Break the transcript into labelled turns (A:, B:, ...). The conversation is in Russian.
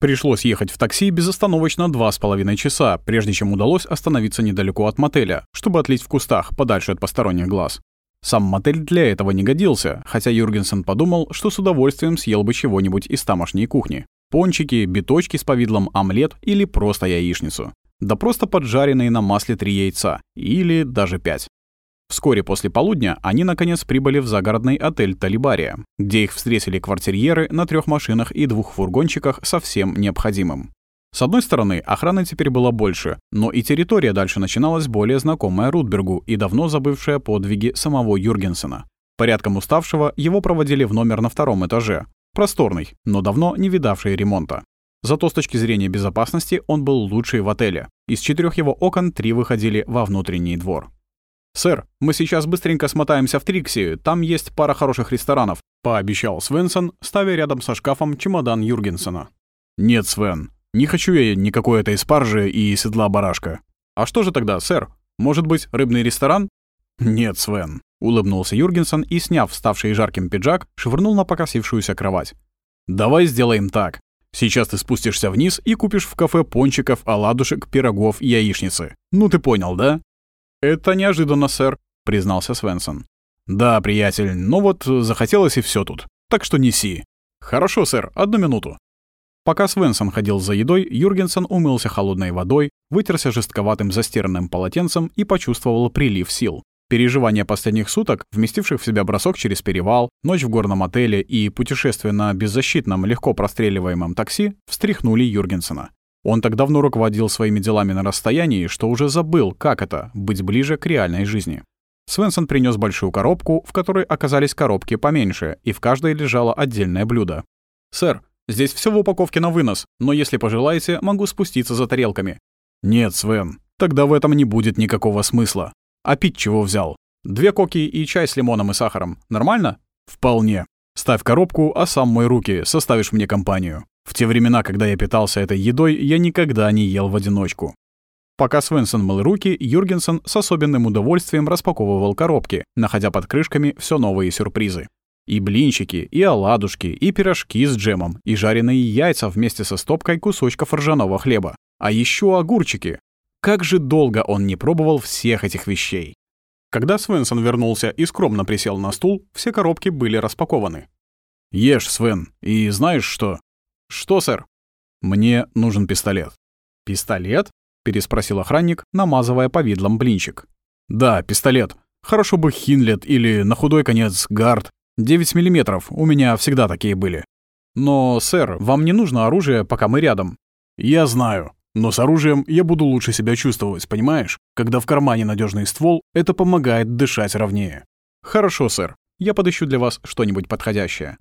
A: Пришлось ехать в такси безостановочно два с половиной часа, прежде чем удалось остановиться недалеко от мотеля, чтобы отлить в кустах, подальше от посторонних глаз. Сам мотель для этого не годился, хотя Юргенсен подумал, что с удовольствием съел бы чего-нибудь из тамошней кухни. Пончики, биточки с повидлом, омлет или просто яичницу. Да просто поджаренные на масле три яйца. Или даже пять. Вскоре после полудня они, наконец, прибыли в загородный отель «Талибария», где их встретили квартирьеры на трех машинах и двух фургончиках со всем необходимым. С одной стороны, охраны теперь было больше, но и территория дальше начиналась более знакомая Рудбергу и давно забывшая подвиги самого Юргенсена. Порядком уставшего его проводили в номер на втором этаже. Просторный, но давно не видавший ремонта. Зато с точки зрения безопасности он был лучший в отеле. Из четырех его окон три выходили во внутренний двор. «Сэр, мы сейчас быстренько смотаемся в Трикси, там есть пара хороших ресторанов», — пообещал Свенсон, ставя рядом со шкафом чемодан Юргенсена. «Нет, Свен, не хочу я никакой этой спаржи и седла барашка». «А что же тогда, сэр? Может быть, рыбный ресторан?» «Нет, Свен», — улыбнулся Юргенсон и, сняв ставший жарким пиджак, швырнул на покосившуюся кровать. «Давай сделаем так. Сейчас ты спустишься вниз и купишь в кафе пончиков, оладушек, пирогов и яичницы. Ну ты понял, да?» «Это неожиданно, сэр», — признался Свенсон. «Да, приятель, но вот захотелось и все тут. Так что неси». «Хорошо, сэр, одну минуту». Пока Свенсон ходил за едой, Юргенсен умылся холодной водой, вытерся жестковатым застиранным полотенцем и почувствовал прилив сил. Переживания последних суток, вместивших в себя бросок через перевал, ночь в горном отеле и путешествие на беззащитном, легко простреливаемом такси, встряхнули Юргенсена. Он так давно руководил своими делами на расстоянии, что уже забыл, как это — быть ближе к реальной жизни. Свенсон принес большую коробку, в которой оказались коробки поменьше, и в каждой лежало отдельное блюдо. «Сэр, здесь все в упаковке на вынос, но если пожелаете, могу спуститься за тарелками». «Нет, Свен, тогда в этом не будет никакого смысла. А пить чего взял? Две коки и чай с лимоном и сахаром. Нормально?» «Вполне. Ставь коробку, а сам мой руки, составишь мне компанию». В те времена, когда я питался этой едой, я никогда не ел в одиночку. Пока Свенсон мыл руки, Юргенсен с особенным удовольствием распаковывал коробки, находя под крышками все новые сюрпризы. И блинчики, и оладушки, и пирожки с джемом, и жареные яйца вместе со стопкой кусочков ржаного хлеба. А еще огурчики. Как же долго он не пробовал всех этих вещей. Когда Свенсон вернулся и скромно присел на стул, все коробки были распакованы. «Ешь, Свен, и знаешь что? «Что, сэр?» «Мне нужен пистолет». «Пистолет?» — переспросил охранник, намазывая повидлом блинчик. «Да, пистолет. Хорошо бы Хинлет или, на худой конец, Гард. 9 миллиметров, у меня всегда такие были». «Но, сэр, вам не нужно оружие, пока мы рядом». «Я знаю. Но с оружием я буду лучше себя чувствовать, понимаешь? Когда в кармане надежный ствол, это помогает дышать ровнее». «Хорошо, сэр. Я подыщу для вас что-нибудь подходящее».